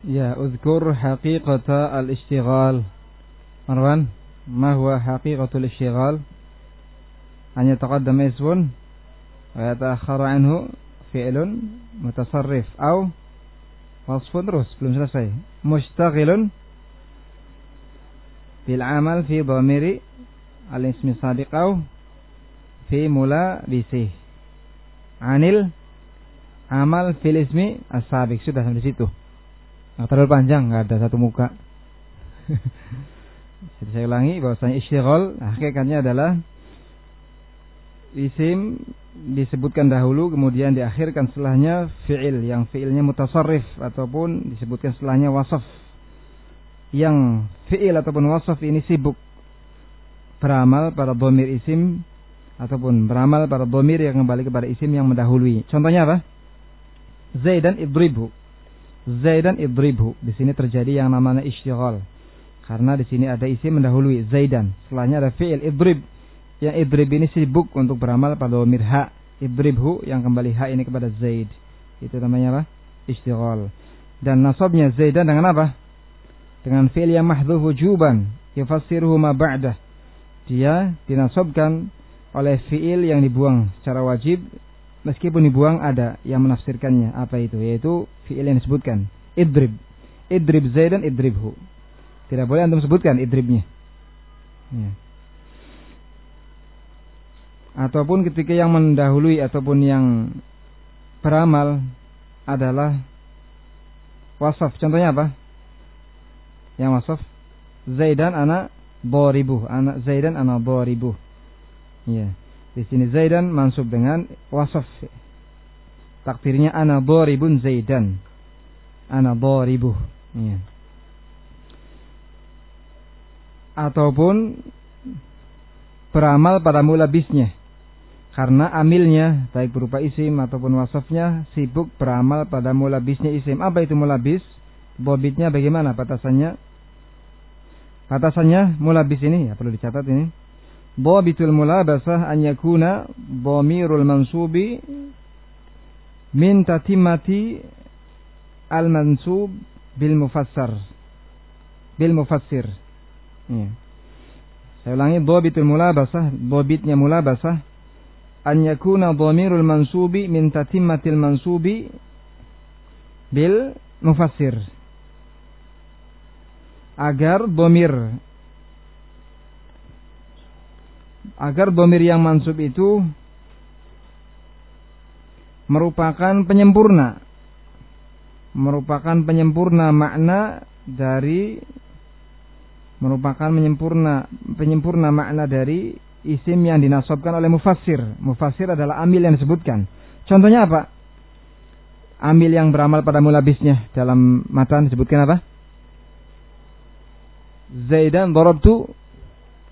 Ya, uzkur haqiqata al-ishtighal. Marwan, ma huwa haqiqatul ishtighal? An yataqaddama ismun wa yata'akhkhara anhu fi'lun mutasarrif au wasfun terus belum selesai. Mushtaghilun bil amal fi dhamiri al-ismi sadiq au fi mula bisi. Anil amal fil ismi as-sabiq sudah sampai situ. Nah, terlalu panjang, nggak ada satu muka. Jadi saya ulangi bahwasanya istighol hakikatnya adalah isim disebutkan dahulu kemudian diakhirkan setelahnya fi'il yang fi'ilnya mutasarrif ataupun disebutkan setelahnya wasaf yang fi'il ataupun wasaf ini sibuk beramal pada bomir isim ataupun beramal pada bomir yang kembali kepada isim yang mendahului. Contohnya apa? Zaidan idribu. Zaidan idribhu. Di sini terjadi yang namanya istighal. Karena di sini ada isi mendahului Zaidan. Setelahnya ada fi'il idrib. Yang idrib ini sibuk untuk beramal pada domir ha. Idribhu yang kembali ha ini kepada Zaid. Itu namanya apa? Istighal. Dan nasabnya Zaidan dengan apa? Dengan fi'il yang mahdhuh wujuban. Yufassiruhu ma ba'dah. Dia dinasabkan oleh fi'il yang dibuang secara wajib meskipun dibuang ada yang menafsirkannya. Apa itu? Yaitu fiil yang disebutkan. Idrib. Idrib zaidan idribhu. Tidak boleh antum sebutkan idribnya. Ya. ataupun ketika yang mendahului ataupun yang beramal adalah wasaf. Contohnya apa? Yang wasaf. Zaidan anak boribu anak zaidan anak boribu ya di sini Zaidan mansub dengan wasaf. Takdirnya ana boribun Zaidan. Ana boribuh. Ya. Ataupun beramal pada mula bisnya. Karena amilnya, baik berupa isim ataupun wasafnya, sibuk beramal pada mula bisnya isim. Apa itu mula bis? Bobitnya bagaimana batasannya? Batasannya mula bis ini, ya perlu dicatat ini Dhabitul mulabasah an yakuna dhamirul mansubi min tatimati al mansub bil mufassar bil mufassir. Ya. Saya ulangi dhabitul mulabasah, dhabitnya mulabasah an yakuna dhamirul mansubi min tatimmatil mansubi bil mufassir. Agar dhamir agar domir yang mansub itu merupakan penyempurna. Merupakan penyempurna makna dari merupakan penyempurna penyempurna makna dari isim yang dinasobkan oleh mufassir. Mufassir adalah amil yang disebutkan. Contohnya apa? Amil yang beramal pada mulabisnya dalam matan disebutkan apa? Zaidan darabtu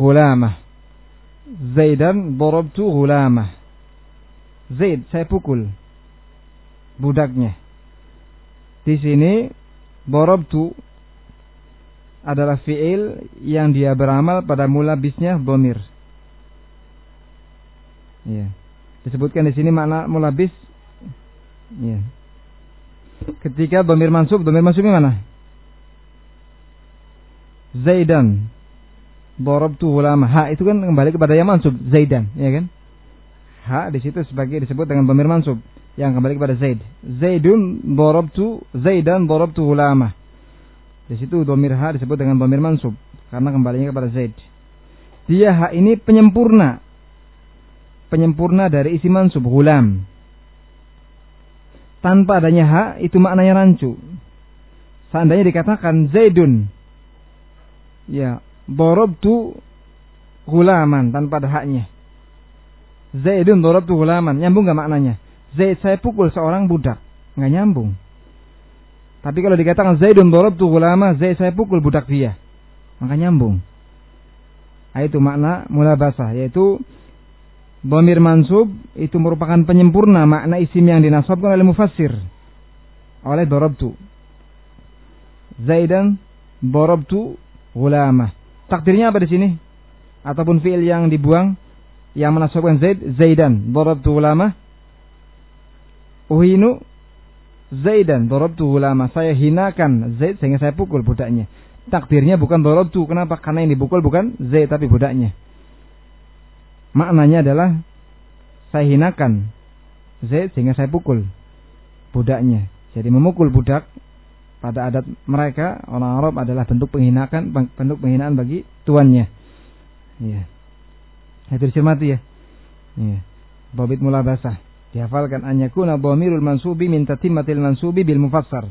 hulamah Zaidan borobtu gulamah. Zaid, saya pukul budaknya. Di sini borobtu adalah fiil yang dia beramal pada mula bisnya bomir. Ya. Disebutkan di sini makna mula bis. Ya. Ketika bomir mansub, bomir mansubnya mana? Zaidan Dorobtu ulama. Ha itu kan kembali kepada yang mansub Zaidan, ya kan? Ha di situ sebagai disebut dengan pemir mansub yang kembali kepada Zaid. Zaidun dorobtu Zaidan dorobtu ulama. Di situ domir ha disebut dengan pemir mansub karena kembalinya kepada Zaid. Dia ha ini penyempurna. Penyempurna dari isi mansub hulam. Tanpa adanya ha itu maknanya rancu. Seandainya dikatakan Zaidun ya Dorobtu gulaman tanpa ada haknya. Zaidun dorobtu gulaman. Nyambung gak maknanya? Zaid saya pukul seorang budak. Nggak nyambung. Tapi kalau dikatakan Zaidun dorobtu gulama, Zaid saya pukul budak dia. Maka nyambung. Nah, itu makna mula basah. Yaitu Bomir mansub itu merupakan penyempurna makna isim yang dinasabkan oleh mufassir. Oleh dorobtu. Zaidan dorobtu gulama. Takdirnya apa di sini? Ataupun fiil yang dibuang yang menasabkan Zaid, Zaidan, darabtu ulama. Uhinu Zaidan darabtu lama saya hinakan Zaid sehingga saya pukul budaknya. Takdirnya bukan darabtu. Kenapa? Karena yang dipukul bukan Zaid tapi budaknya. Maknanya adalah saya hinakan Zaid sehingga saya pukul budaknya. Jadi memukul budak pada adat mereka orang Arab adalah bentuk penghinaan bentuk penghinaan bagi tuannya. Iya. Itu dicermati ya. Iya. Bobit mula basah. Dihafalkan an yakuna dhamirul mansubi min tatimmatil mansubi bil mufassar.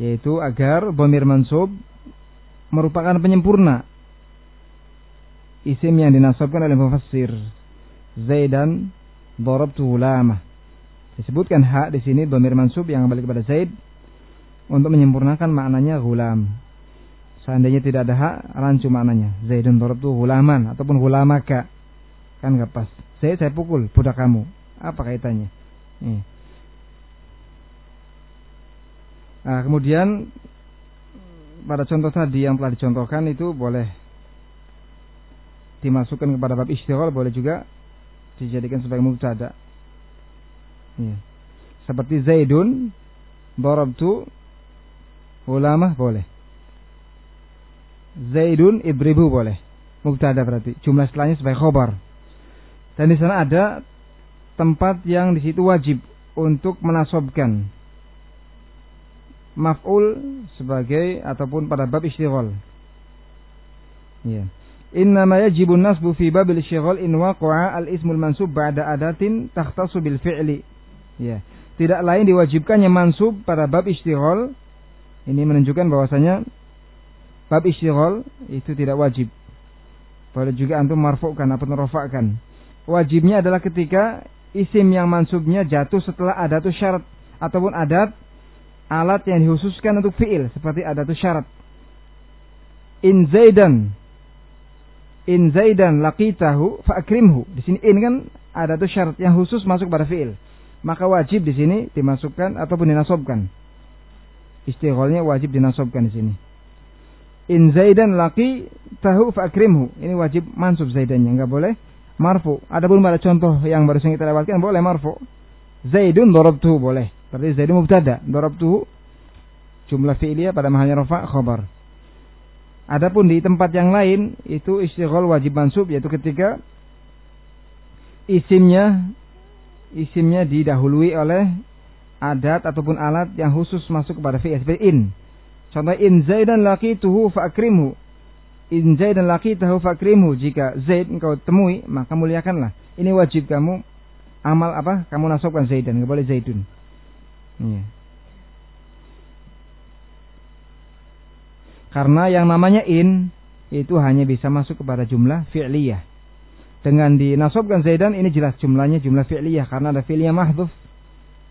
Yaitu agar dhamir mansub merupakan penyempurna isim yang dinasabkan oleh mufassir. Zaidan darabtu lama. Disebutkan hak di sini dhamir mansub yang kembali kepada Zaid untuk menyempurnakan maknanya gulam. Seandainya tidak ada hak, rancu maknanya. Zaidun darabtu gulaman ataupun gulamaka. Kan gak pas. Saya saya pukul budak kamu. Apa kaitannya? Nih. Nah, kemudian pada contoh tadi yang telah dicontohkan itu boleh dimasukkan kepada bab istighol boleh juga dijadikan sebagai mubtada. Ya. Seperti Zaidun darabtu ulama boleh. Zaidun ibribu boleh. Mubtada berarti. Jumlah setelahnya sebagai khobar. Dan di sana ada tempat yang di situ wajib untuk menasobkan maf'ul sebagai ataupun pada bab istighol. Ya. Inna ma yajibun nasbu fi babil istighol in waqa'a al-ismul mansub ba'da adatin takhtasu bil fi'li. Ya. Tidak lain diwajibkannya mansub pada bab istighol. Ini menunjukkan bahwasanya bab istighol itu tidak wajib. Boleh juga antum marfu'kan atau rafa'kan wajibnya adalah ketika isim yang mansubnya jatuh setelah adatu syarat ataupun adat alat yang dikhususkan untuk fiil seperti adatu syarat. In Zaidan In Zaidan laqitahu fa'akrimhu. Di sini in kan adatu syarat yang khusus masuk pada fiil. Maka wajib di sini dimasukkan ataupun dinasobkan. Istigholnya wajib dinasobkan di sini. In Zaidan laki tahu fa'akrimhu. Ini wajib mansub Zaidannya, enggak boleh marfu. Adapun pada contoh yang baru kita lewatkan boleh marfu. Zaidun darabtuhu boleh. Berarti Zaidun mubtada, darabtuhu jumlah fi'liyah pada mahalnya rafa khabar. Adapun di tempat yang lain itu istighol wajib mansub yaitu ketika isimnya isimnya didahului oleh adat ataupun alat yang khusus masuk kepada fi'il seperti in. Contoh in Zaidan laqituhu fa'akrimhu. In Zaid dan laki tahu fakrimu jika Zaid engkau temui maka muliakanlah. Ini wajib kamu amal apa? Kamu nasabkan Zaidan, enggak boleh Zaidun. Iya. Karena yang namanya in itu hanya bisa masuk kepada jumlah fi'liyah. Dengan dinasobkan Zaidan ini jelas jumlahnya jumlah fi'liyah karena ada fi'liyah mahdhuf.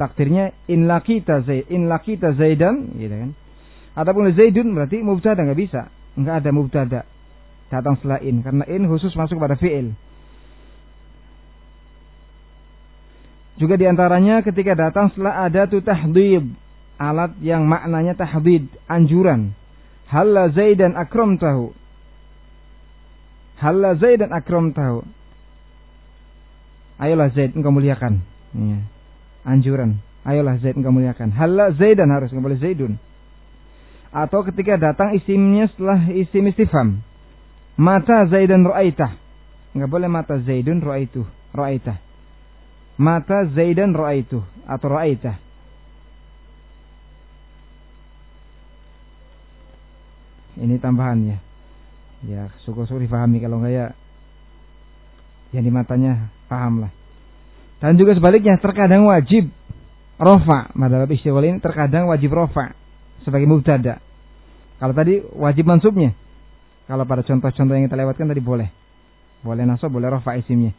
Takdirnya in lakita Zaid, in lakita Zaidan gitu kan. Adapun Zaidun berarti mubtada enggak bisa enggak ada mubtada datang setelah in karena in khusus masuk pada fiil. Juga di antaranya ketika datang setelah ada tu tahdid alat yang maknanya tahdid anjuran. Halla Zaidan akram tahu. Halla Zaidan akram tahu. Ayolah Zaid engkau muliakan. Ya. Anjuran. Ayolah Zaid engkau muliakan. Halla Zaidan harus enggak boleh Zaidun atau ketika datang isimnya setelah isim istifham. Mata Zaidan ra'aitah. Enggak boleh mata Zaidun ra'aitu, ra'aitah. Mata Zaidan ra'aitu atau ra'aitah. Ini tambahannya. Ya, syukur-syukur difahami kalau enggak ya yang di matanya paham lah. Dan juga sebaliknya terkadang wajib rofa. Madhab istighol ini terkadang wajib rofa sebagai mubtada. Kalau tadi wajib mansubnya. Kalau pada contoh-contoh yang kita lewatkan tadi boleh. Boleh nasab, boleh rofa isimnya.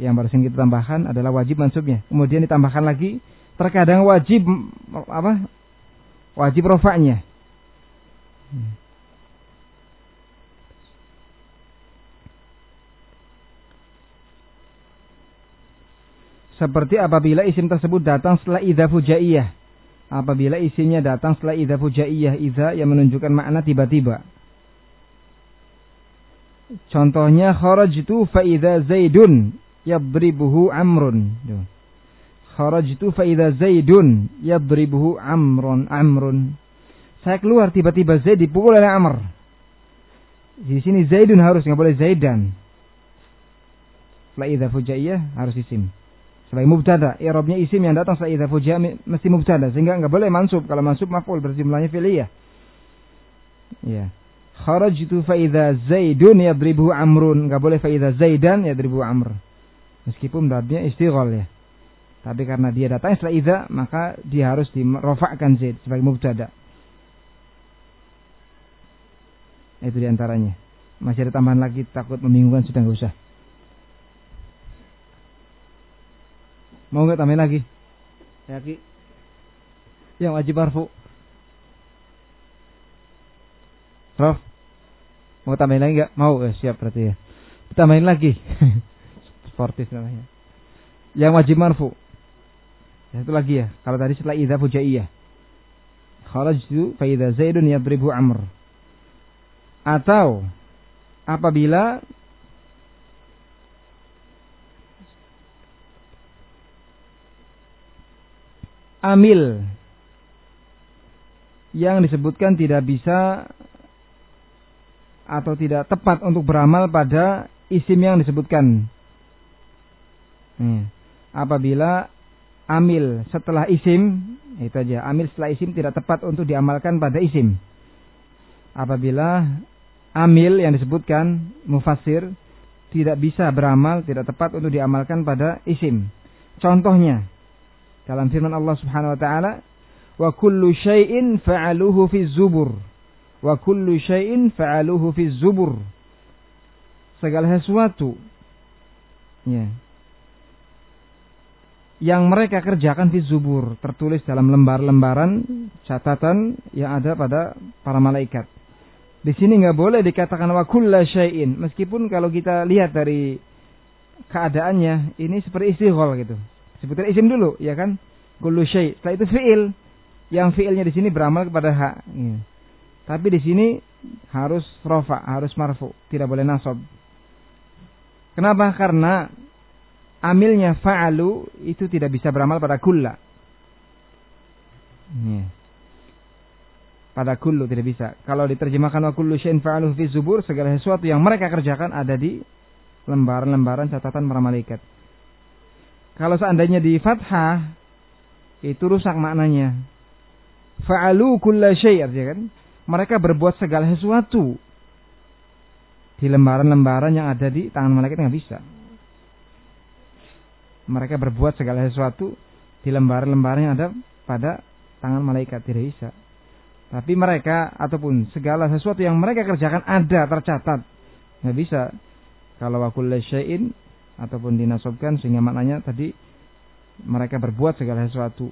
Yang baru kita tambahkan adalah wajib mansubnya. Kemudian ditambahkan lagi terkadang wajib apa? Wajib rofanya. Seperti apabila isim tersebut datang setelah idza fujaiyah apabila isinya datang setelah idza fujaiyah idza yang menunjukkan makna tiba-tiba. Contohnya kharajtu fa idza zaidun yadribuhu amrun. Kharajtu fa idza Zaidun yadribuhu Amrun Amrun. Saya keluar tiba-tiba Zaid dipukul oleh Amr. Di sini Zaidun harus nggak boleh Zaidan. Setelah idza fujaiyah harus isim. Sebagai mubtada, i'rabnya isim yang datang setelah idza fujaiyah mesti mubtada sehingga nggak boleh mansub. Kalau mansub maf'ul berjumlahnya fi'liyah. Ya. Kharajtu fa idza Zaidun yadribuhu Amrun. Nggak boleh fa Zaidan yadribuhu Amr. Meskipun babnya istighol ya. Tapi karena dia datang setelah idza, maka dia harus dirofakkan Zaid sebagai mubtada. Itu di antaranya. Masih ada tambahan lagi takut membingungkan sudah nggak usah. Mau nggak tambahin lagi? Ya Ki. Yang wajib marfu. Prof. Mau tambahin lagi nggak? Mau, eh, siap berarti ya. Tambahin lagi. Sportif namanya. Yang wajib marfu. Ya, itu lagi ya. Kalau tadi setelah idza fujaiyah. Kharajtu fa idza Zaidun yadribu Amr atau apabila amil yang disebutkan tidak bisa atau tidak tepat untuk beramal pada isim yang disebutkan. Hmm. Apabila amil setelah isim, itu aja. Amil setelah isim tidak tepat untuk diamalkan pada isim. Apabila amil yang disebutkan mufasir tidak bisa beramal, tidak tepat untuk diamalkan pada isim. Contohnya dalam firman Allah Subhanahu wa taala, "Wa kullu syai'in fa'aluhu fi zubur." Wa kullu syai'in fa'aluhu fi zubur. Segala sesuatu ya. Yang mereka kerjakan fi zubur, tertulis dalam lembar-lembaran catatan yang ada pada para malaikat. Di sini nggak boleh dikatakan wa kulla syai'in. Meskipun kalau kita lihat dari keadaannya ini seperti istighol gitu. Sebutkan isim dulu, ya kan? Kullu syai'. Setelah itu fi'il. Yang fi'ilnya di sini beramal kepada hak. Ya. Tapi di sini harus rofa, harus marfu, tidak boleh nasab. Kenapa? Karena amilnya fa'alu itu tidak bisa beramal pada kulla. Ya pada kullu tidak bisa. Kalau diterjemahkan wa kullu syai'in fa'aluhu fi zubur, segala sesuatu yang mereka kerjakan ada di lembaran-lembaran catatan para malaikat. Kalau seandainya di fathah itu rusak maknanya. Fa'alu kulla syai' artinya kan mereka berbuat segala sesuatu di lembaran-lembaran yang ada di tangan malaikat nggak bisa. Mereka berbuat segala sesuatu di lembaran-lembaran yang ada pada tangan malaikat tidak bisa. Tapi mereka ataupun segala sesuatu yang mereka kerjakan ada tercatat. Nggak bisa. Kalau wakul syai'in ataupun dinasobkan sehingga maknanya tadi mereka berbuat segala sesuatu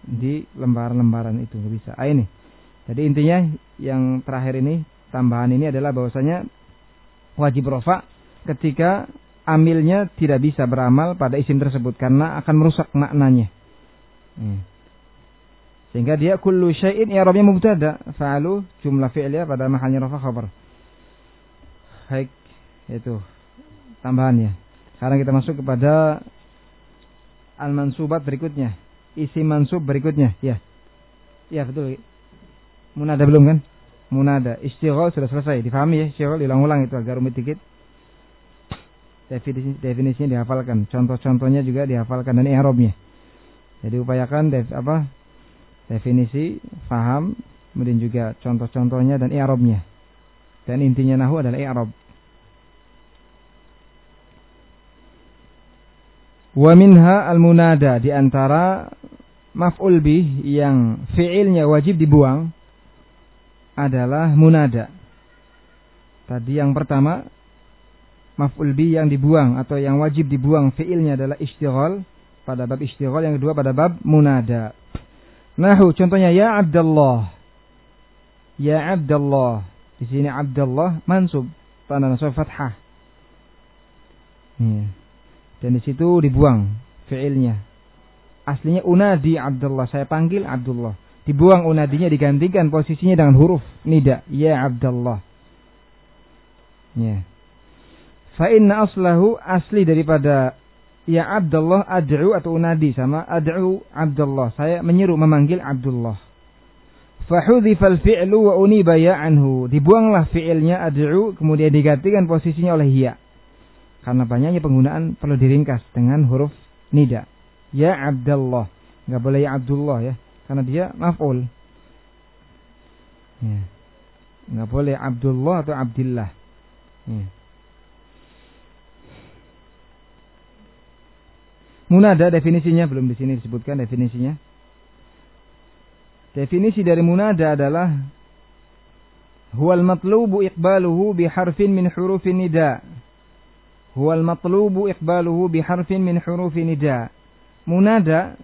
di lembaran-lembaran itu nggak bisa. Ah ini. Jadi intinya yang terakhir ini tambahan ini adalah bahwasanya wajib rofa ketika amilnya tidak bisa beramal pada isim tersebut karena akan merusak maknanya. Hmm. Sehingga dia kullu syai'in i'rabnya mubtada, fa'alu jumlah fi'liyah pada mahalnya rafa khabar. Baik, itu tambahannya. Sekarang kita masuk kepada al-mansubat berikutnya. Isi mansub berikutnya, ya. Ya, betul. Munada belum kan? Munada. Istighol sudah selesai. Difahami ya, istighol diulang-ulang itu agak rumit dikit. Definisi, definisinya dihafalkan. Contoh-contohnya juga dihafalkan dan i'rabnya. Jadi upayakan apa definisi, faham, kemudian juga contoh-contohnya dan i'rabnya. Dan intinya nahu adalah i'rab. Wa minha al-munada di antara maf'ul bih yang fi'ilnya wajib dibuang adalah munada. Tadi yang pertama maf'ul bih yang dibuang atau yang wajib dibuang fi'ilnya adalah istighal pada bab istighal, yang kedua pada bab munada. Nahu contohnya ya Abdullah. Ya Abdullah. Di sini Abdullah mansub tanda nasab fathah. Ya. Dan di situ dibuang fiilnya. Aslinya unadi Abdullah, saya panggil Abdullah. Dibuang unadinya digantikan posisinya dengan huruf nida, ya Abdullah. Ya. Fa inna aslahu asli daripada ya Abdullah ad'u atau unadi sama ad'u Abdullah. Saya menyeru memanggil Abdullah. Fahudhifal fi'lu wa uniba ya anhu. Dibuanglah fi'ilnya ad'u kemudian digantikan posisinya oleh ya. Karena banyaknya penggunaan perlu diringkas dengan huruf nida. Ya Abdullah. Enggak boleh ya Abdullah ya. Karena dia maf'ul. Ya. Enggak boleh Abdullah atau Abdillah. Ya. Munada definisinya belum di sini disebutkan definisinya. Definisi dari munada adalah huwal matlubu iqbaluhu bi harfin min hurufin nida. Huwal matlubu iqbaluhu bi harfin min hurufin nida. Munada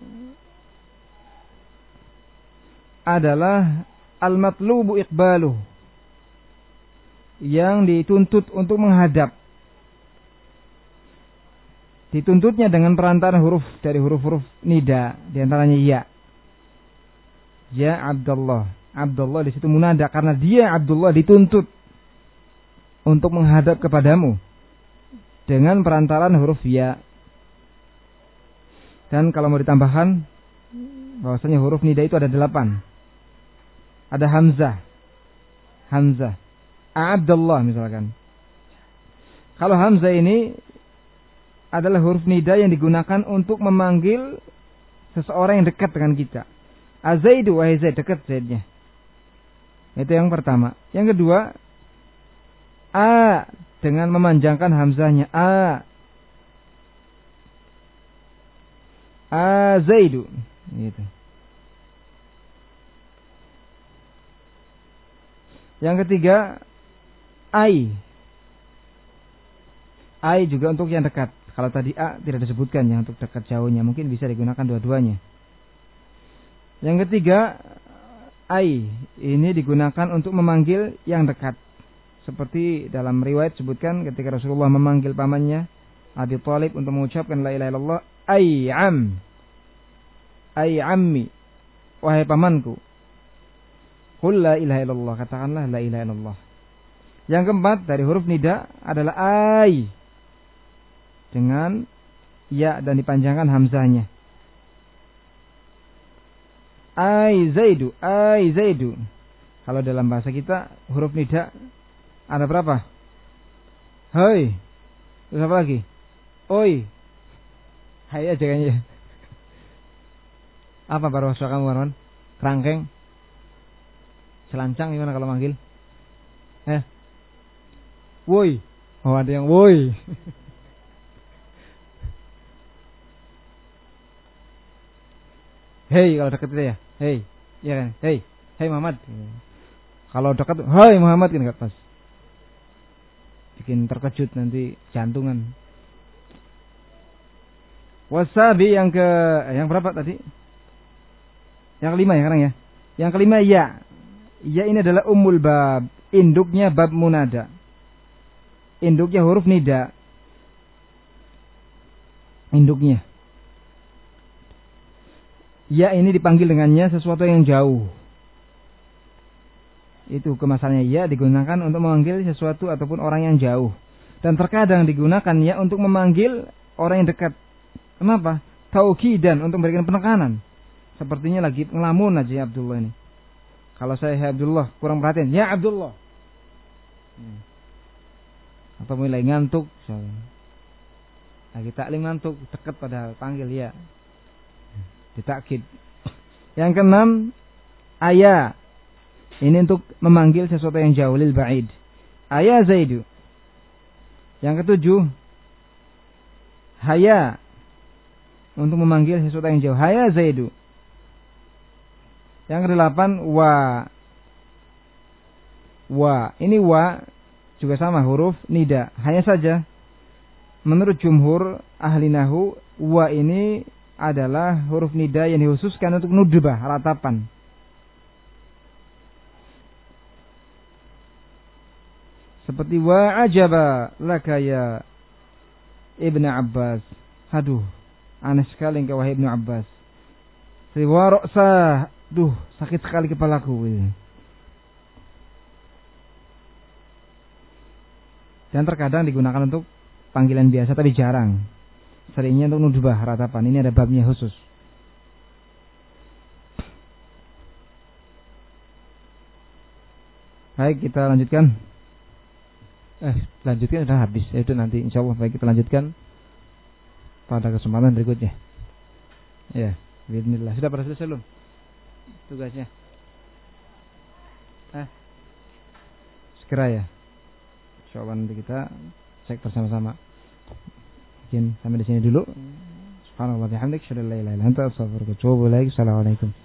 adalah al matlubu iqbaluhu yang dituntut untuk menghadap. Dituntutnya dengan perantaraan huruf dari huruf-huruf nida di antaranya ya. Ya Abdullah. Abdullah di situ munada karena dia Abdullah dituntut untuk menghadap kepadamu dengan perantaraan huruf ya dan kalau mau ditambahkan bahwasanya huruf nida itu ada delapan ada hamzah hamzah Abdullah misalkan kalau hamzah ini adalah huruf nida yang digunakan untuk memanggil seseorang yang dekat dengan kita. Azaidu wahai Zaid dekat Zaidnya. Itu yang pertama. Yang kedua, a dengan memanjangkan hamzahnya a. A Zaidu. Gitu. Yang ketiga, ai. Ai juga untuk yang dekat. Kalau tadi A tidak disebutkan ya untuk dekat jauhnya, mungkin bisa digunakan dua-duanya. Yang ketiga, ai ini digunakan untuk memanggil yang dekat. Seperti dalam riwayat sebutkan ketika Rasulullah memanggil pamannya Abi Thalib untuk mengucapkan la ilaha illallah, ai am. Ai ammi. Wahai pamanku. Qul la ilaha illallah, katakanlah la ilaha illallah. Yang keempat dari huruf nida adalah ai dengan ya dan dipanjangkan hamzahnya. Ai Zaidu, ai Zaidu. Kalau dalam bahasa kita huruf nida ada berapa? Hoi. Terus apa lagi? Oi. Hai aja kayaknya. Apa baru masuk kamu, Warman? Kerangkeng? Selancang gimana kalau manggil? Eh? Woi. Oh ada yang woi. Hei kalau dekat itu ya. Hei. Iya kan? Hei. Hei Muhammad. Kalau dekat, hai Muhammad kan enggak pas. Bikin terkejut nanti jantungan. Wasabi yang ke yang berapa tadi? Yang kelima ya sekarang ya. Yang kelima ya. Ya ini adalah umul bab. Induknya bab munada. Induknya huruf nida. Induknya ya ini dipanggil dengannya sesuatu yang jauh. Itu kemasannya ya digunakan untuk memanggil sesuatu ataupun orang yang jauh. Dan terkadang digunakan ya untuk memanggil orang yang dekat. Kenapa? Taukidan untuk memberikan penekanan. Sepertinya lagi ngelamun aja ya Abdullah ini. Kalau saya ya Abdullah kurang perhatian, ya Abdullah. Hmm. Atau mulai ngantuk, lagi taklim ngantuk, dekat pada panggil ya ditakid. Yang keenam, ayah. Ini untuk memanggil sesuatu yang jauh lil ba'id. Ayah Zaidu. Yang ketujuh, haya. Untuk memanggil sesuatu yang jauh. Haya Zaidu. Yang kedelapan, wa. Wa. Ini wa juga sama huruf nida. Hanya saja menurut jumhur ahli nahu wa ini adalah huruf nida yang dikhususkan untuk nudbah, ratapan. Seperti wa ajaba laka ya Ibnu Abbas. Aduh, aneh sekali engkau wahai Ibnu Abbas. Seperti wa ra'sa, duh, sakit sekali kepalaku. Dan terkadang digunakan untuk panggilan biasa tapi jarang. seringnya untuk nudbah ratapan. Ini ada babnya khusus. Baik, kita lanjutkan. Eh, lanjutkan sudah habis. Ya, itu nanti insya Allah baik kita lanjutkan pada kesempatan berikutnya. Ya, bismillah. Sudah selesai belum? Tugasnya. Eh, segera ya. Insya Allah nanti kita cek bersama-sama. Mungkin sampai di sini dulu. Subhanallah bihamdik, syadallah ilaha illa anta, astaghfiruka wa atubu ilaik. Assalamualaikum.